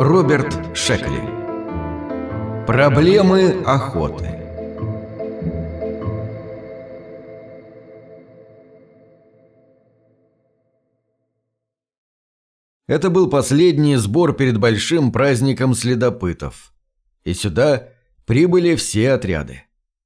Роберт Шекли Проблемы охоты Это был последний сбор перед большим праздником следопытов. И сюда прибыли все отряды.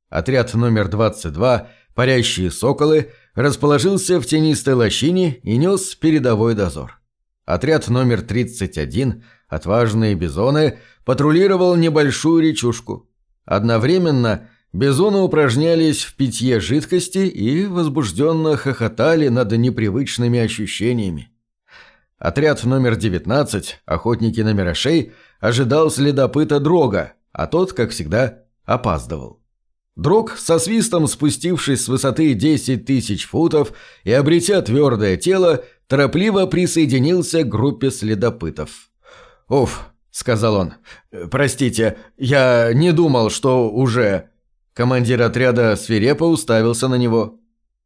Отряд номер 22, парящие соколы, расположился в тенистой лощине и нес передовой дозор. Отряд номер 31, отважные бизоны, патрулировал небольшую речушку. Одновременно бизоны упражнялись в питье жидкости и возбужденно хохотали над непривычными ощущениями. Отряд номер 19, охотники на мирошей, ожидал следопыта Дрога, а тот, как всегда, опаздывал. Дрог, со свистом спустившись с высоты 10 тысяч футов и обретя твердое тело, торопливо присоединился к группе следопытов. «Уф», — сказал он, — «простите, я не думал, что уже...» Командир отряда свирепо уставился на него.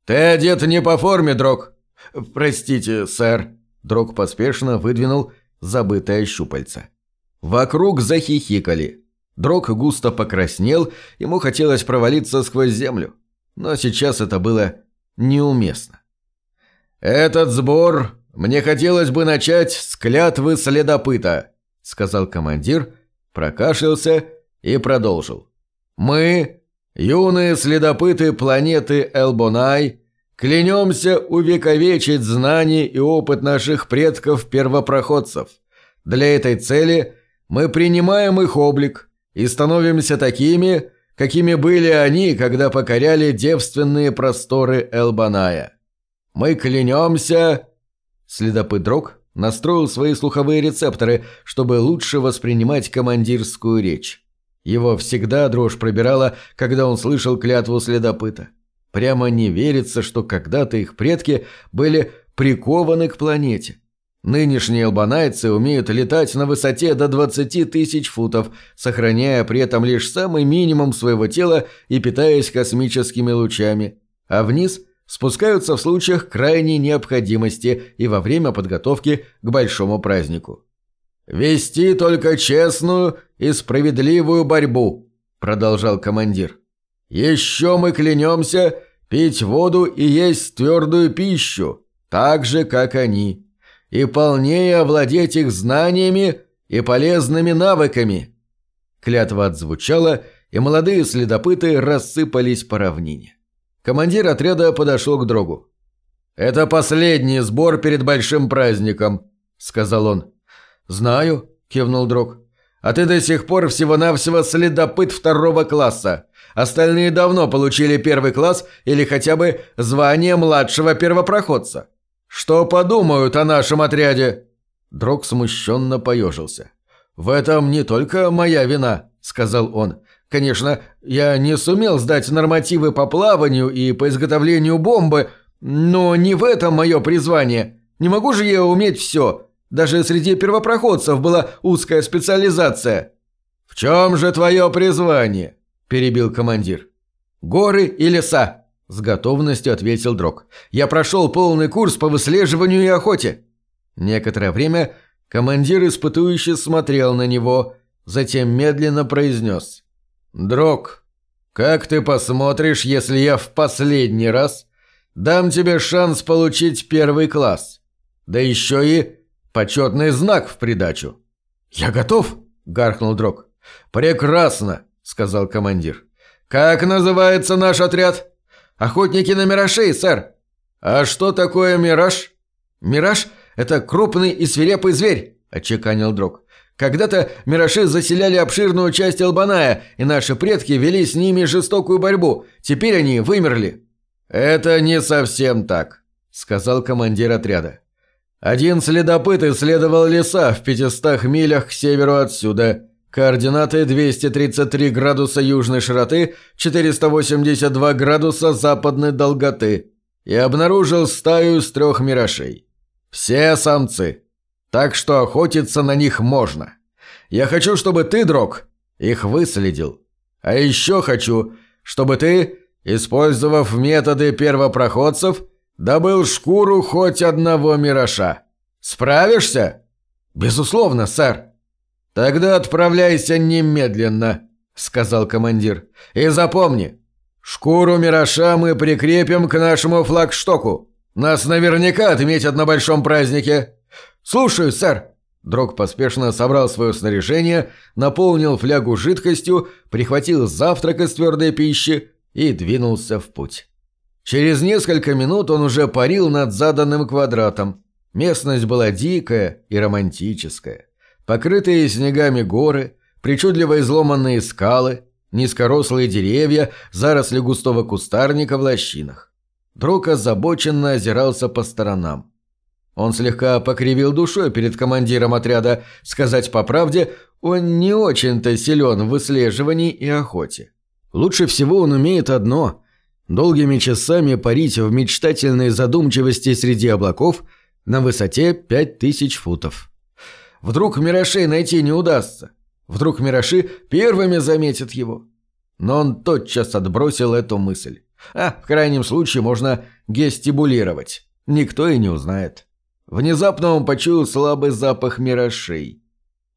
«Ты одет не по форме, Дрог». «Простите, сэр». Дрог поспешно выдвинул забытое щупальце. Вокруг захихикали. Дрог густо покраснел, ему хотелось провалиться сквозь землю. Но сейчас это было неуместно. «Этот сбор мне хотелось бы начать с клятвы следопыта», сказал командир, прокашлялся и продолжил. «Мы, юные следопыты планеты Элбонай, клянемся увековечить знания и опыт наших предков-первопроходцев. Для этой цели мы принимаем их облик, и становимся такими, какими были они, когда покоряли девственные просторы Элбаная. Мы клянемся...» Следопыт Дрог настроил свои слуховые рецепторы, чтобы лучше воспринимать командирскую речь. Его всегда дрожь пробирала, когда он слышал клятву следопыта. Прямо не верится, что когда-то их предки были прикованы к планете. Нынешние албанайцы умеют летать на высоте до 20 тысяч футов, сохраняя при этом лишь самый минимум своего тела и питаясь космическими лучами, а вниз спускаются в случаях крайней необходимости и во время подготовки к большому празднику. «Вести только честную и справедливую борьбу», – продолжал командир. «Еще мы клянемся пить воду и есть твердую пищу, так же, как они» и полнее овладеть их знаниями и полезными навыками». Клятва отзвучала, и молодые следопыты рассыпались по равнине. Командир отряда подошел к Дрогу. «Это последний сбор перед большим праздником», — сказал он. «Знаю», — кивнул Дрог. «А ты до сих пор всего-навсего следопыт второго класса. Остальные давно получили первый класс или хотя бы звание младшего первопроходца. «Что подумают о нашем отряде?» Дрог смущенно поежился. «В этом не только моя вина», — сказал он. «Конечно, я не сумел сдать нормативы по плаванию и по изготовлению бомбы, но не в этом мое призвание. Не могу же я уметь все. Даже среди первопроходцев была узкая специализация». «В чем же твое призвание?» – перебил командир. «Горы и леса», – с готовностью ответил Дрог. «Я прошел полный курс по выслеживанию и охоте». Некоторое время командир испытующе смотрел на него, затем медленно произнес. «Дрог, как ты посмотришь, если я в последний раз дам тебе шанс получить первый класс? Да еще и почетный знак в придачу». «Я готов», – гаркнул Дрог. «Прекрасно», – сказал командир. «Как называется наш отряд?» «Охотники на миражей, сэр!» «А что такое мираж?» «Мираж – это крупный и свирепый зверь», – отчеканил Дрог. «Когда-то миражи заселяли обширную часть Албаная, и наши предки вели с ними жестокую борьбу. Теперь они вымерли». «Это не совсем так», – сказал командир отряда. «Один следопыт исследовал леса в пятистах милях к северу отсюда. Координаты 233 градуса южной широты, 482 градуса западной долготы. И обнаружил стаю из трех миражей. Все самцы. Так что охотиться на них можно. Я хочу, чтобы ты, Дрог, их выследил. А еще хочу, чтобы ты, использовав методы первопроходцев, добыл шкуру хоть одного мираша. Справишься? Безусловно, сэр. «Тогда отправляйся немедленно», — сказал командир. «И запомни, шкуру Мираша мы прикрепим к нашему флагштоку. Нас наверняка отметят на большом празднике». «Слушаю, сэр». Дрог поспешно собрал свое снаряжение, наполнил флягу жидкостью, прихватил завтрак из твердой пищи и двинулся в путь. Через несколько минут он уже парил над заданным квадратом. Местность была дикая и романтическая. Покрытые снегами горы, причудливо изломанные скалы, низкорослые деревья, заросли густого кустарника в лощинах. Друг озабоченно озирался по сторонам. Он слегка покривил душой перед командиром отряда. Сказать по правде, он не очень-то силен в выслеживании и охоте. Лучше всего он умеет одно – долгими часами парить в мечтательной задумчивости среди облаков на высоте пять тысяч футов. Вдруг Мирошей найти не удастся. Вдруг Мироши первыми заметят его. Но он тотчас отбросил эту мысль. А, в крайнем случае, можно гестибулировать. Никто и не узнает. Внезапно он почуял слабый запах мирошей.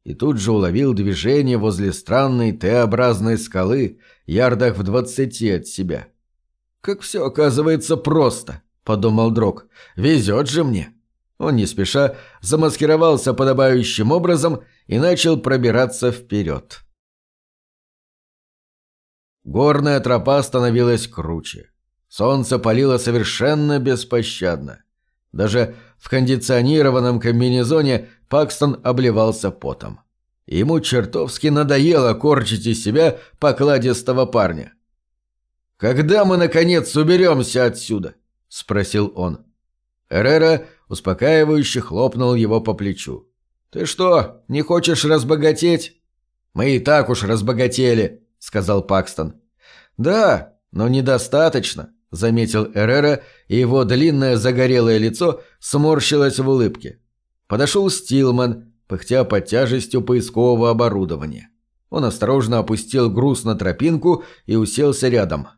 И тут же уловил движение возле странной Т-образной скалы, ярдах в двадцати от себя. «Как все оказывается просто», — подумал Дрог. «Везет же мне». Он не спеша замаскировался подобающим образом и начал пробираться вперед. Горная тропа становилась круче. Солнце палило совершенно беспощадно. Даже в кондиционированном комбинезоне Пакстон обливался потом. Ему чертовски надоело корчить из себя покладистого парня. «Когда мы, наконец, уберемся отсюда?» – спросил он. Эррера успокаивающе хлопнул его по плечу. «Ты что, не хочешь разбогатеть?» «Мы и так уж разбогатели», — сказал Пакстон. «Да, но недостаточно», — заметил Эррера, и его длинное загорелое лицо сморщилось в улыбке. Подошел Стилман, пыхтя под тяжестью поискового оборудования. Он осторожно опустил груз на тропинку и уселся рядом.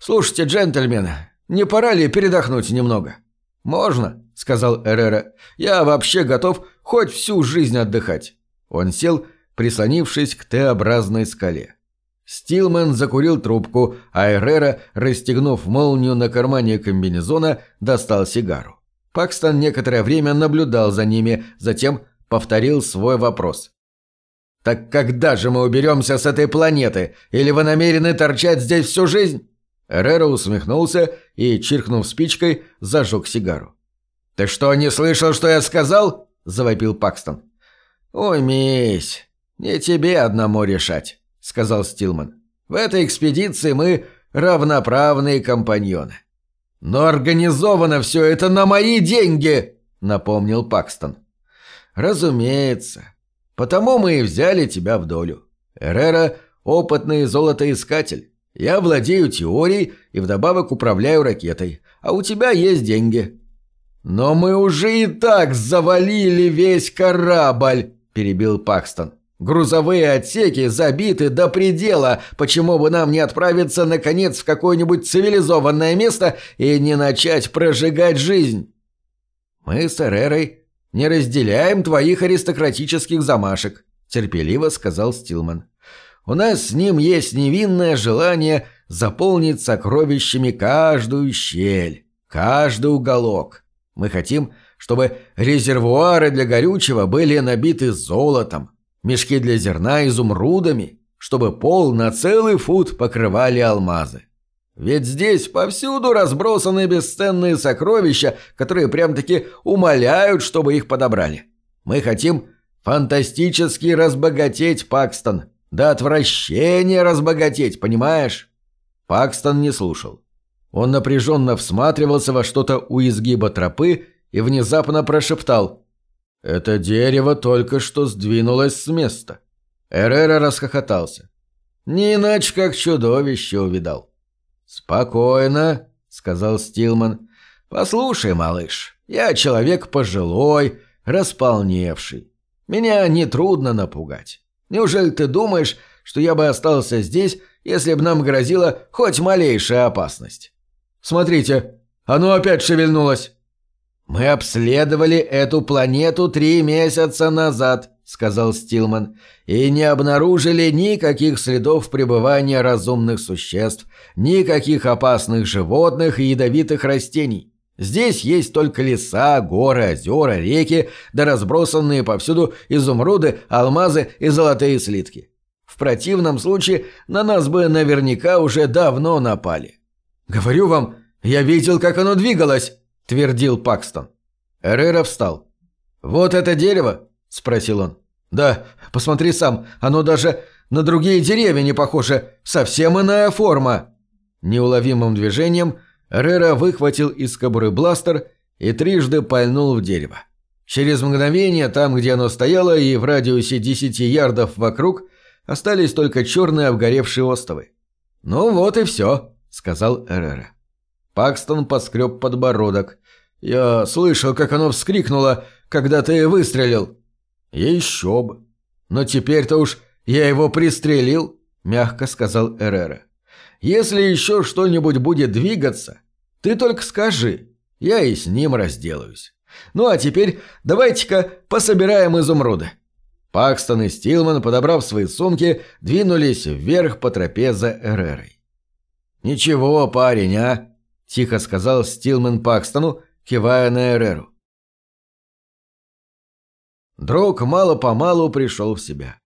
«Слушайте, джентльмены, не пора ли передохнуть немного?» «Можно», — сказал Эррера. «Я вообще готов хоть всю жизнь отдыхать». Он сел, прислонившись к Т-образной скале. Стилман закурил трубку, а Эррера, расстегнув молнию на кармане комбинезона, достал сигару. Пакстон некоторое время наблюдал за ними, затем повторил свой вопрос. «Так когда же мы уберемся с этой планеты? Или вы намерены торчать здесь всю жизнь?» Эррера усмехнулся и, чиркнув спичкой, зажег сигару. «Ты что, не слышал, что я сказал?» – завопил Пакстон. «Уймись, не тебе одному решать», – сказал Стилман. «В этой экспедиции мы равноправные компаньоны». «Но организовано все это на мои деньги!» – напомнил Пакстон. «Разумеется. Потому мы и взяли тебя в долю. Эррера – опытный золотоискатель. Я владею теорией и вдобавок управляю ракетой, а у тебя есть деньги». «Но мы уже и так завалили весь корабль», – перебил Пакстон. «Грузовые отсеки забиты до предела. Почему бы нам не отправиться, наконец, в какое-нибудь цивилизованное место и не начать прожигать жизнь?» «Мы с Эрерой не разделяем твоих аристократических замашек», – терпеливо сказал Стилман. У нас с ним есть невинное желание заполнить сокровищами каждую щель, каждый уголок. Мы хотим, чтобы резервуары для горючего были набиты золотом, мешки для зерна изумрудами, чтобы пол на целый фут покрывали алмазы. Ведь здесь повсюду разбросаны бесценные сокровища, которые прям-таки умоляют, чтобы их подобрали. Мы хотим фантастически разбогатеть Пакстон – до отвращения разбогатеть, понимаешь?» Пакстон не слушал. Он напряженно всматривался во что-то у изгиба тропы и внезапно прошептал. «Это дерево только что сдвинулось с места». Эрера расхохотался. «Не иначе, как чудовище увидал». «Спокойно», — сказал Стилман. «Послушай, малыш, я человек пожилой, располневший. Меня нетрудно напугать. Неужели ты думаешь, что я бы остался здесь, если бы нам грозила хоть малейшая опасность? Смотрите, оно опять шевельнулось. Мы обследовали эту планету три месяца назад, сказал Стилман, — «и не обнаружили никаких следов пребывания разумных существ, никаких опасных животных и ядовитых растений. Здесь есть только леса, горы, озера, реки, да разбросанные повсюду изумруды, алмазы и золотые слитки. В противном случае на нас бы наверняка уже давно напали. «Говорю вам, я видел, как оно двигалось», — твердил Пакстон. Эррера встал. «Вот это дерево?» — спросил он. «Да, посмотри сам, оно даже на другие деревья не похоже, совсем иная форма». Неуловимым движением Эррера выхватил из кобуры бластер и трижды пальнул в дерево. Через мгновение, там, где оно стояло, и в радиусе десяти ярдов вокруг, остались только черные обгоревшие остовы. «Ну вот и все», — сказал Эррера. Пакстон поскреб подбородок. «Я слышал, как оно вскрикнуло, когда ты выстрелил». «Еще бы. Но теперь-то уж я его пристрелил», — мягко сказал Эррера. Если еще что-нибудь будет двигаться, ты только скажи, я и с ним разделаюсь. Ну а теперь давайте-ка пособираем изумруды». Пакстон и Стилман, подобрав свои сумки, двинулись вверх по тропе за Эрерой. «Ничего, парень, а?» – тихо сказал Стилман Пакстону, кивая на Эреру. Дрог мало-помалу пришел в себя.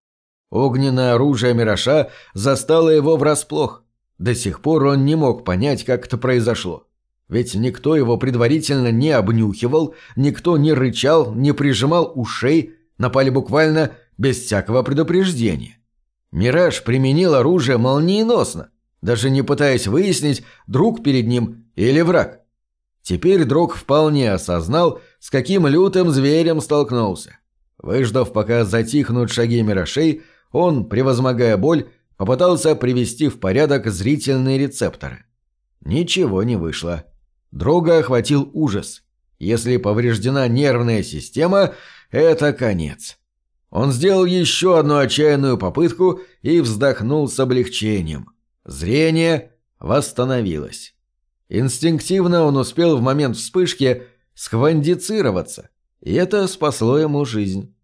Огненное оружие Мираша застало его врасплох. До сих пор он не мог понять, как это произошло. Ведь никто его предварительно не обнюхивал, никто не рычал, не прижимал ушей, напали буквально без всякого предупреждения. Мираж применил оружие молниеносно, даже не пытаясь выяснить, друг перед ним или враг. Теперь Дрог вполне осознал, с каким лютым зверем столкнулся. Выждав, пока затихнут шаги Мирашей, он, превозмогая боль, Попытался привести в порядок зрительные рецепторы. Ничего не вышло. Друга охватил ужас. Если повреждена нервная система, это конец. Он сделал еще одну отчаянную попытку и вздохнул с облегчением. Зрение восстановилось. Инстинктивно он успел в момент вспышки сквандицироваться, и это спасло ему жизнь.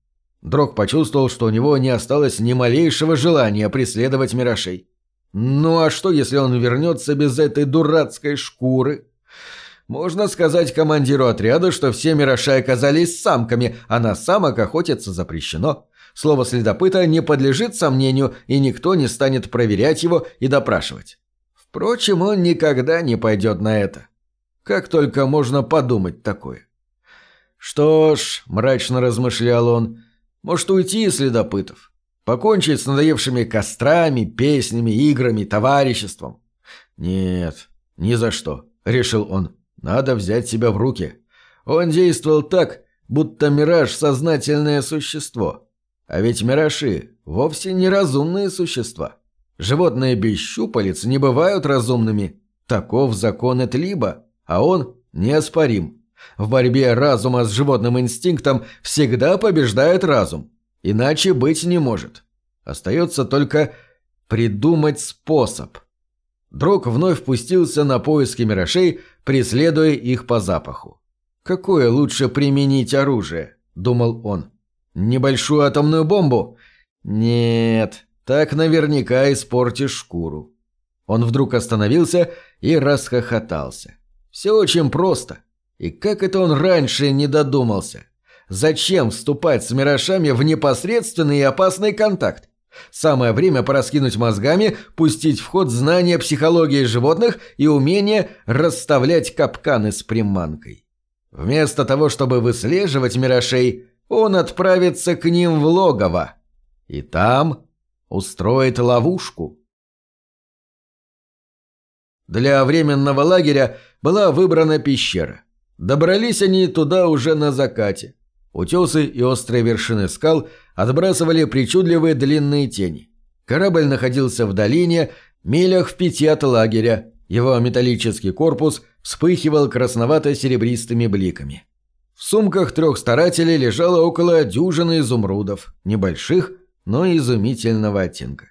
Дрог почувствовал, что у него не осталось ни малейшего желания преследовать Мирашей. Ну а что, если он вернется без этой дурацкой шкуры? Можно сказать командиру отряда, что все Мираши оказались самками, а на самок охотиться запрещено. Слово следопыта не подлежит сомнению, и никто не станет проверять его и допрашивать. Впрочем, он никогда не пойдет на это. Как только можно подумать такое. Что ж, мрачно размышлял он, может, уйти из следопытов? Покончить с надоевшими кострами, песнями, играми, товариществом? Нет, ни за что, решил он. Надо взять себя в руки. Он действовал так, будто Мираж – сознательное существо. А ведь Мираши – вовсе не разумные существа. Животные без щупалец не бывают разумными. Таков закон Этлиба, а он неоспорим. В борьбе разума с животным инстинктом всегда побеждает разум. Иначе быть не может. Остается только придумать способ. Дрог вновь впустился на поиски мирошей, преследуя их по запаху. «Какое лучше применить оружие?» – думал он. «Небольшую атомную бомбу?» «Нет, так наверняка испортишь шкуру». Он вдруг остановился и расхохотался. «Все очень просто. И как это он раньше не додумался? Зачем вступать с мирошами в непосредственный и опасный контакт? Самое время пораскинуть мозгами, пустить в ход знания психологии животных и умение расставлять капканы с приманкой. Вместо того, чтобы выслеживать мирошей, он отправится к ним в логово. И там устроит ловушку. Для временного лагеря была выбрана пещера. Добрались они туда уже на закате. Утесы и острые вершины скал отбрасывали причудливые длинные тени. Корабль находился в долине, милях в пяти от лагеря. Его металлический корпус вспыхивал красновато-серебристыми бликами. В сумках трех старателей лежало около дюжины изумрудов, небольших, но изумительного оттенка.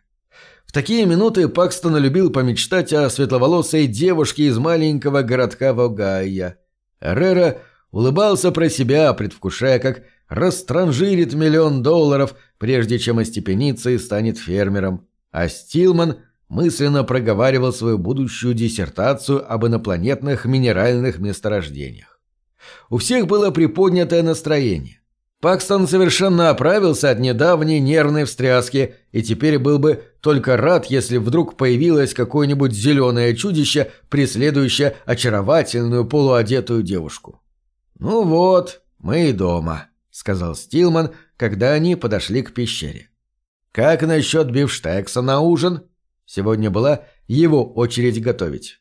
В такие минуты Пакстон любил помечтать о светловолосой девушке из маленького городка Вогайя – Эррера улыбался про себя, предвкушая, как растранжирит миллион долларов, прежде чем остепенится и станет фермером. А Стилман мысленно проговаривал свою будущую диссертацию об инопланетных минеральных месторождениях. У всех было приподнятое настроение. Пакстон совершенно оправился от недавней нервной встряски и теперь был бы только рад, если вдруг появилось какое-нибудь зеленое чудище, преследующее очаровательную полуодетую девушку. «Ну вот, мы и дома», — сказал Стилман, когда они подошли к пещере. «Как насчет бифштекса на ужин?» Сегодня была его очередь готовить.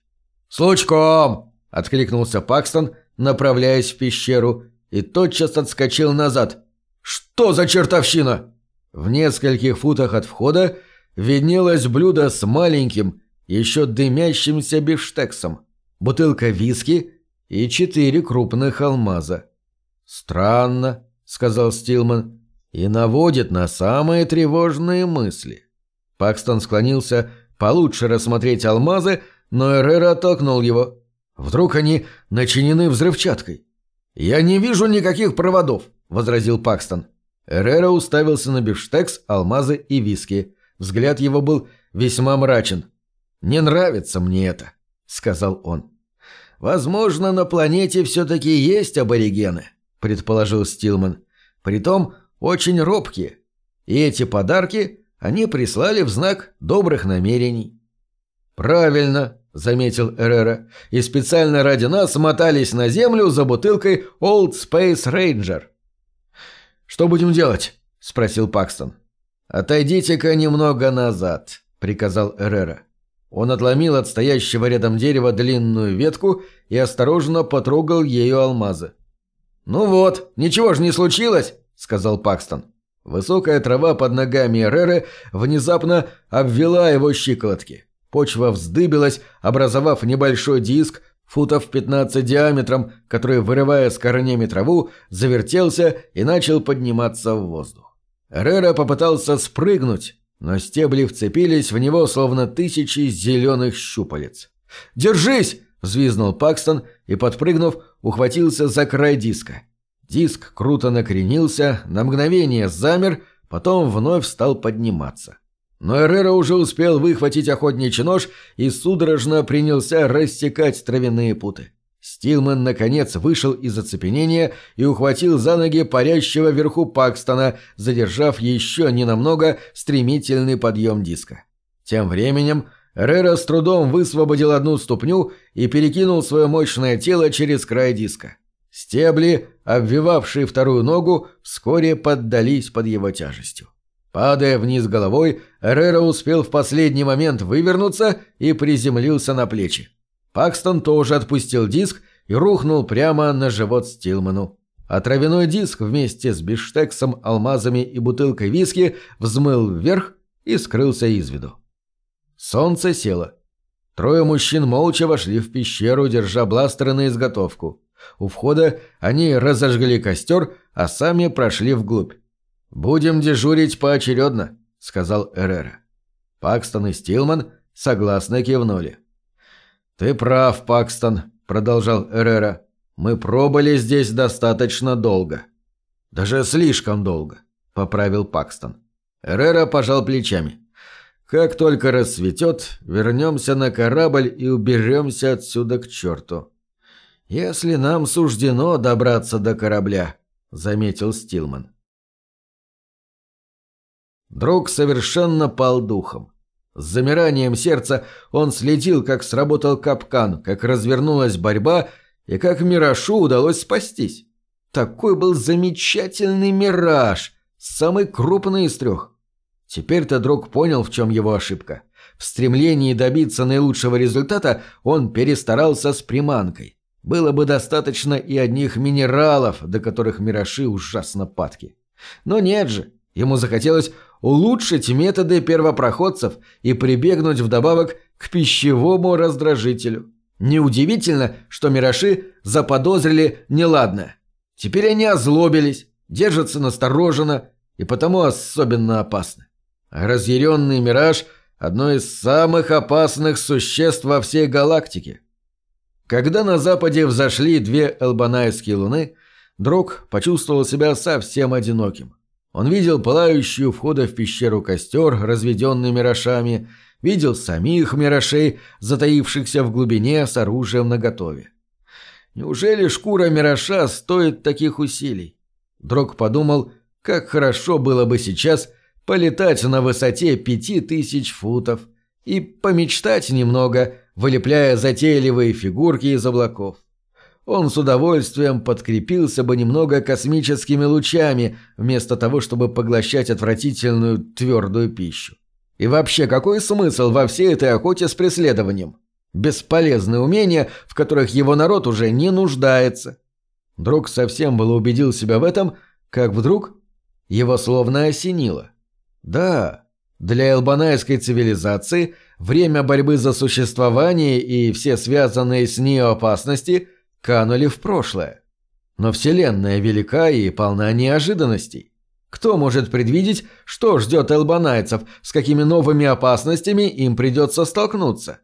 «С лучком!» — откликнулся Пакстон, направляясь в пещеру, и тотчас отскочил назад. «Что за чертовщина?» В нескольких футах от входа виднелось блюдо с маленьким, еще дымящимся бифштексом, бутылка виски и четыре крупных алмаза. «Странно», — сказал Стилман, — «и наводит на самые тревожные мысли». Пакстон склонился получше рассмотреть алмазы, но Эррера оттолкнул его. «Вдруг они начинены взрывчаткой?» «Я не вижу никаких проводов», — возразил Пакстон. Эррера уставился на бифштекс, алмазы и виски. Взгляд его был весьма мрачен. «Не нравится мне это», — сказал он. «Возможно, на планете все-таки есть аборигены», — предположил Стилман. «Притом очень робкие. И эти подарки они прислали в знак добрых намерений». «Правильно», — заметил Эррера, — «и специально ради нас мотались на землю за бутылкой Old Space Ranger». «Что будем делать?» — спросил Пакстон. «Отойдите-ка немного назад», — приказал Эррера. Он отломил от стоящего рядом дерева длинную ветку и осторожно потрогал ею алмазы. «Ну вот, ничего же не случилось», — сказал Пакстон. Высокая трава под ногами Эреры внезапно обвела его щиколотки. Почва вздыбилась, образовав небольшой диск, футов 15 диаметром, который, вырывая с корнями траву, завертелся и начал подниматься в воздух. Эрера попытался спрыгнуть, но стебли вцепились в него, словно тысячи зеленых щупалец. «Держись!» – взвизнул Пакстон и, подпрыгнув, ухватился за край диска. Диск круто накренился, на мгновение замер, потом вновь стал подниматься. Но Эррера уже успел выхватить охотничий нож и судорожно принялся рассекать травяные путы. Стилман, наконец, вышел из оцепенения и ухватил за ноги парящего вверху Пакстона, задержав еще ненамного стремительный подъем диска. Тем временем Эррера с трудом высвободил одну ступню и перекинул свое мощное тело через край диска. Стебли, обвивавшие вторую ногу, вскоре поддались под его тяжестью. Падая вниз головой, Эррера успел в последний момент вывернуться и приземлился на плечи. Пакстон тоже отпустил диск и рухнул прямо на живот Стилману. А травяной диск вместе с биштексом, алмазами и бутылкой виски взмыл вверх и скрылся из виду. Солнце село. Трое мужчин молча вошли в пещеру, держа бластеры на изготовку. У входа они разожгли костер, а сами прошли вглубь. «Будем дежурить поочередно», — сказал Эррера. Пакстон и Стилман согласно кивнули. «Ты прав, Пакстон», — продолжал Эррера. «Мы пробыли здесь достаточно долго». «Даже слишком долго», — поправил Пакстон. Эррера пожал плечами. «Как только рассветет, вернемся на корабль и уберемся отсюда к черту». «Если нам суждено добраться до корабля», — заметил Стилман. Друг совершенно пал духом. С замиранием сердца он следил, как сработал капкан, как развернулась борьба и как Мирашу удалось спастись. Такой был замечательный мираж, самый крупный из трех. Теперь-то друг понял, в чем его ошибка. В стремлении добиться наилучшего результата он перестарался с приманкой. Было бы достаточно и одних минералов, до которых Мираши ужасно падки. Но нет же, ему захотелось улучшить методы первопроходцев и прибегнуть вдобавок к пищевому раздражителю. Неудивительно, что мираши заподозрили неладное. Теперь они озлобились, держатся настороженно и потому особенно опасны. разъяренный мираж – одно из самых опасных существ во всей галактике. Когда на западе взошли две элбанайские луны, Дрог почувствовал себя совсем одиноким. Он видел пылающую входа в пещеру костер, разведенный мирошами, видел самих мирошей, затаившихся в глубине с оружием наготове. Неужели шкура мироша стоит таких усилий? Дрог подумал, как хорошо было бы сейчас полетать на высоте пяти тысяч футов и помечтать немного, вылепляя затейливые фигурки из облаков. Он с удовольствием подкрепился бы немного космическими лучами, вместо того, чтобы поглощать отвратительную твердую пищу. И вообще, какой смысл во всей этой охоте с преследованием? Бесполезные умения, в которых его народ уже не нуждается. Друг совсем было убедил себя в этом, как вдруг его словно осенило. Да, для элбанайской цивилизации время борьбы за существование и все связанные с ней опасности канули в прошлое. Но Вселенная велика и полна неожиданностей. Кто может предвидеть, что ждет элбанайцев, с какими новыми опасностями им придется столкнуться?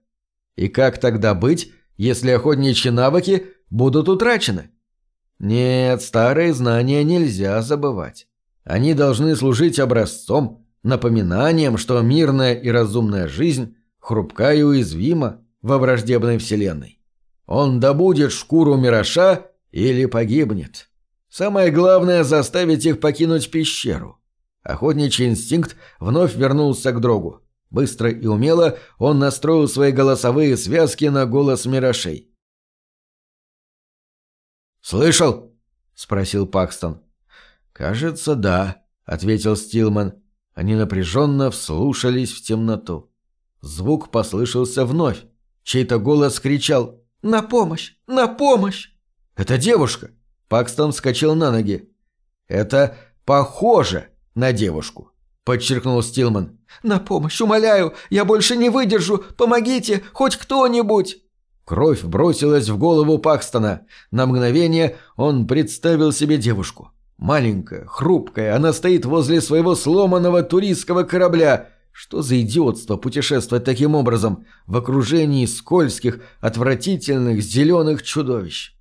И как тогда быть, если охотничьи навыки будут утрачены? Нет, старые знания нельзя забывать. Они должны служить образцом, напоминанием, что мирная и разумная жизнь хрупка и уязвима во враждебной вселенной. Он добудет шкуру Мираша или погибнет. Самое главное – заставить их покинуть пещеру. Охотничий инстинкт вновь вернулся к Дрогу. Быстро и умело он настроил свои голосовые связки на голос Мирошей. «Слышал?» – спросил Пакстон. «Кажется, да», – ответил Стилман. Они напряженно вслушались в темноту. Звук послышался вновь. Чей-то голос кричал «На помощь! На помощь!» «Это девушка!» Пакстон вскочил на ноги. «Это похоже на девушку», – подчеркнул Стилман. «На помощь, умоляю! Я больше не выдержу! Помогите! Хоть кто-нибудь!» Кровь бросилась в голову Пакстона. На мгновение он представил себе девушку. Маленькая, хрупкая, она стоит возле своего сломанного туристского корабля. Что за идиотство путешествовать таким образом в окружении скользких, отвратительных зеленых чудовищ?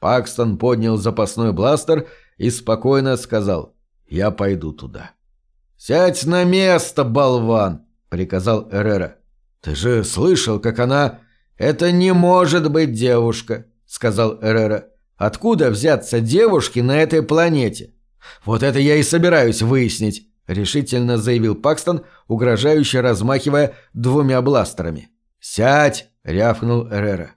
Пакстон поднял запасной бластер и спокойно сказал «Я пойду туда». «Сядь на место, болван!» — приказал Эррера. «Ты же слышал, как она...» «Это не может быть девушка», — сказал Эррера. «Откуда взяться девушки на этой планете?» «Вот это я и собираюсь выяснить», — решительно заявил Пакстон, угрожающе размахивая двумя бластерами. «Сядь!» — рявкнул Эррера.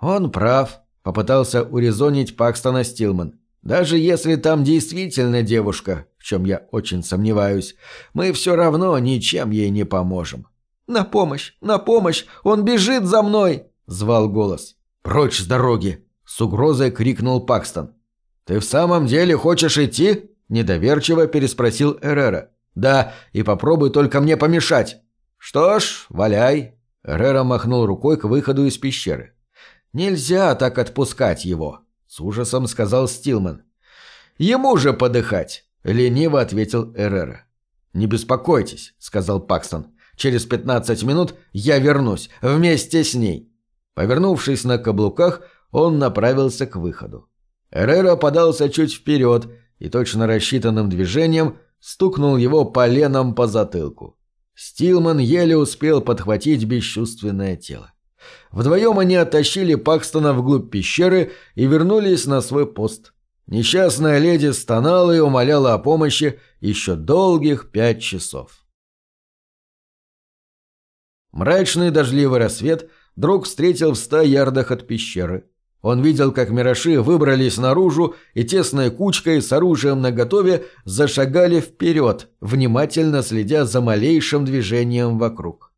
«Он прав», — попытался урезонить Пакстона Стилман. «Даже если там действительно девушка, в чем я очень сомневаюсь, мы все равно ничем ей не поможем». «На помощь! На помощь! Он бежит за мной!» — звал голос. «Прочь с дороги!» — с угрозой крикнул Пакстон. «Ты в самом деле хочешь идти?» — недоверчиво переспросил Эррера. «Да, и попробуй только мне помешать». «Что ж, валяй!» Эррера махнул рукой к выходу из пещеры. «Нельзя так отпускать его», — с ужасом сказал Стилман. «Ему же подыхать!» — лениво ответил Эррера. «Не беспокойтесь», — сказал Пакстон. «Через пятнадцать минут я вернусь вместе с ней». Повернувшись на каблуках, он направился к выходу. Эррера подался чуть вперед и точно рассчитанным движением стукнул его поленом по затылку. Стилман еле успел подхватить бесчувственное тело. Вдвоем они оттащили Пакстона вглубь пещеры и вернулись на свой пост. Несчастная леди стонала и умоляла о помощи еще долгих пять часов. Мрачный дождливый рассвет друг встретил в ста ярдах от пещеры. Он видел, как мироши выбрались наружу и тесной кучкой с оружием наготове зашагали вперед, внимательно следя за малейшим движением вокруг.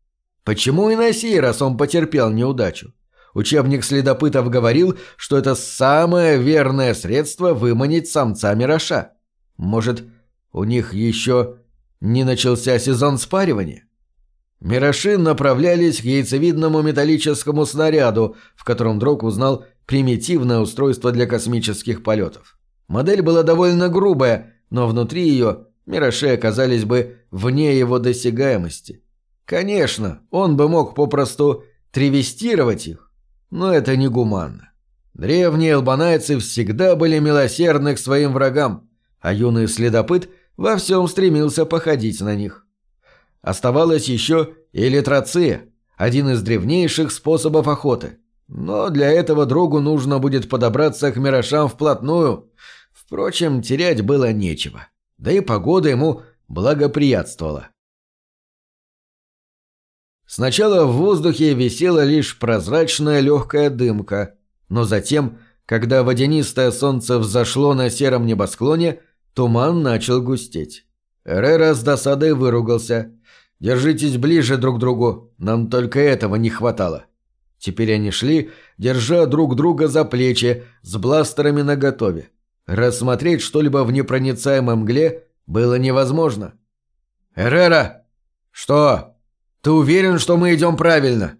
Почему и на сей раз он потерпел неудачу? Учебник следопытов говорил, что это самое верное средство выманить самца мироша. Может, у них еще не начался сезон спаривания? Мироши направлялись к яйцевидному металлическому снаряду, в котором Дрог узнал примитивное устройство для космических полетов. Модель была довольно грубая, но внутри ее Мироши оказались бы вне его досягаемости. Конечно, он бы мог попросту тревестировать их, но это негуманно. Древние албанайцы всегда были милосердны к своим врагам, а юный следопыт во всем стремился походить на них. Оставалась еще элитроция, один из древнейших способов охоты. Но для этого другу нужно будет подобраться к мирошам вплотную. Впрочем, терять было нечего. Да и погода ему благоприятствовала. Сначала в воздухе висела лишь прозрачная легкая дымка, но затем, когда водянистое солнце взошло на сером небосклоне, туман начал густеть. Эрера с досадой выругался. «Держитесь ближе друг к другу, нам только этого не хватало». Теперь они шли, держа друг друга за плечи, с бластерами наготове. Рассмотреть что-либо в непроницаемой мгле было невозможно. «Эрера!» «Что?» «Ты уверен, что мы идем правильно?»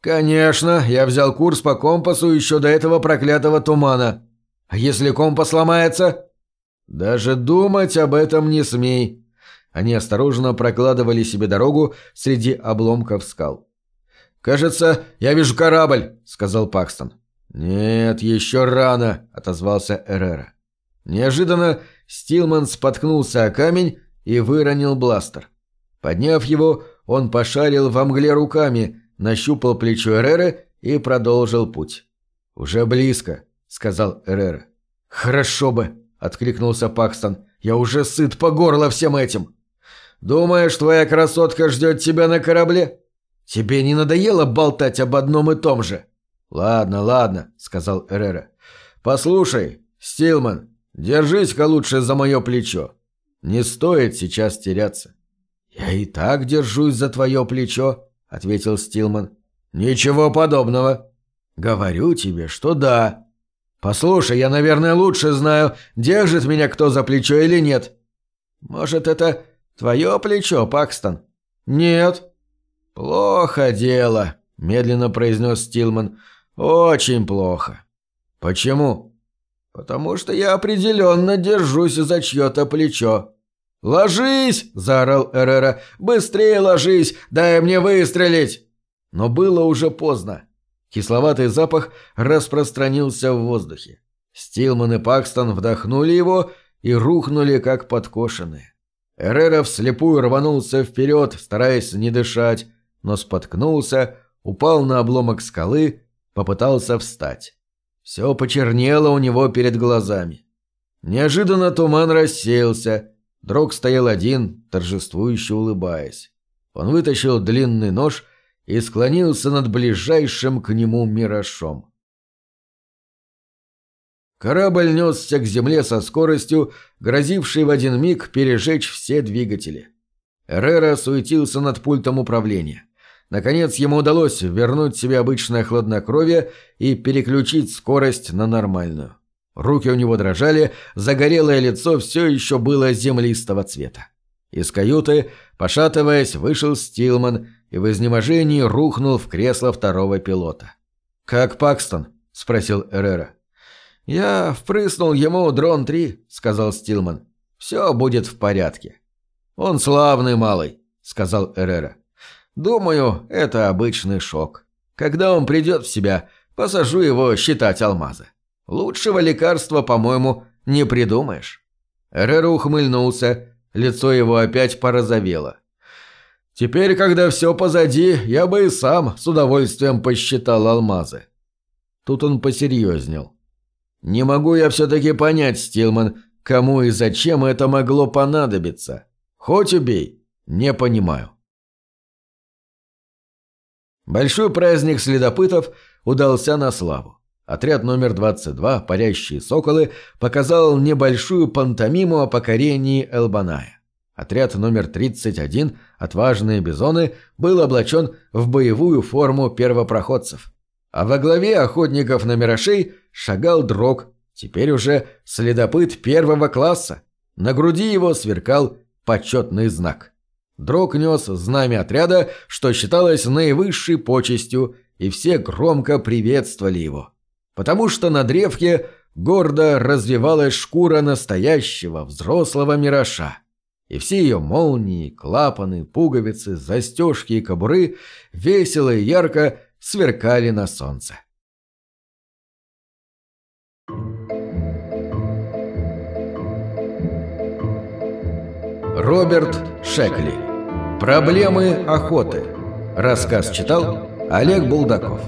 «Конечно, я взял курс по компасу еще до этого проклятого тумана. А если компас ломается?» «Даже думать об этом не смей». Они осторожно прокладывали себе дорогу среди обломков скал. «Кажется, я вижу корабль», — сказал Пакстон. «Нет, еще рано», — отозвался Эрера. Неожиданно Стилман споткнулся о камень и выронил бластер. Подняв его, он пошарил во мгле руками, нащупал плечо Эреры и продолжил путь. «Уже близко», — сказал Эрера. «Хорошо бы», — откликнулся Пакстон. «Я уже сыт по горло всем этим». «Думаешь, твоя красотка ждет тебя на корабле?» «Тебе не надоело болтать об одном и том же?» «Ладно, ладно», — сказал Эрера. «Послушай, Стилман, держись-ка лучше за мое плечо. Не стоит сейчас теряться. «Я и так держусь за твое плечо», — ответил Стилман. «Ничего подобного». «Говорю тебе, что да». «Послушай, я, наверное, лучше знаю, держит меня кто за плечо или нет». «Может, это твое плечо, Пакстон?» «Нет». «Плохо дело», — медленно произнес Стилман. «Очень плохо». «Почему?» «Потому что я определенно держусь за чье-то плечо». «Ложись!» – заорал Эрера. «Быстрее ложись! Дай мне выстрелить!» Но было уже поздно. Кисловатый запах распространился в воздухе. Стилман и Пакстон вдохнули его и рухнули, как подкошенные. Эрера вслепую рванулся вперед, стараясь не дышать, но споткнулся, упал на обломок скалы, попытался встать. Все почернело у него перед глазами. Неожиданно туман рассеялся, Дрог стоял один, торжествующе улыбаясь. Он вытащил длинный нож и склонился над ближайшим к нему мирошом. Корабль несся к земле со скоростью, грозившей в один миг пережечь все двигатели. Эррера суетился над пультом управления. Наконец ему удалось вернуть себе обычное хладнокровие и переключить скорость на нормальную. Руки у него дрожали, загорелое лицо все еще было землистого цвета. Из каюты, пошатываясь, вышел Стилман и в изнеможении рухнул в кресло второго пилота. «Как Пакстон?» – спросил Эррера. «Я впрыснул ему дрон-3», – сказал Стилман. «Все будет в порядке». «Он славный малый», – сказал Эррера. «Думаю, это обычный шок. Когда он придет в себя, посажу его считать алмазы». Лучшего лекарства, по-моему, не придумаешь». Эрера ухмыльнулся, лицо его опять порозовело. «Теперь, когда все позади, я бы и сам с удовольствием посчитал алмазы». Тут он посерьезнел. «Не могу я все-таки понять, Стилман, кому и зачем это могло понадобиться. Хоть убей, не понимаю». Большой праздник следопытов удался на славу. Отряд номер 22, парящие соколы, показал небольшую пантомиму о покорении Элбаная. Отряд номер 31, отважные бизоны, был облачен в боевую форму первопроходцев. А во главе охотников на мирошей шагал дрог, теперь уже следопыт первого класса. На груди его сверкал почетный знак. Дрог нес знамя отряда, что считалось наивысшей почестью, и все громко приветствовали его. Потому что на древке гордо развивалась шкура настоящего взрослого мираша. И все ее молнии, клапаны, пуговицы, застежки и кобуры весело и ярко сверкали на солнце. Роберт Шекли Проблемы охоты. Рассказ читал Олег Булдаков.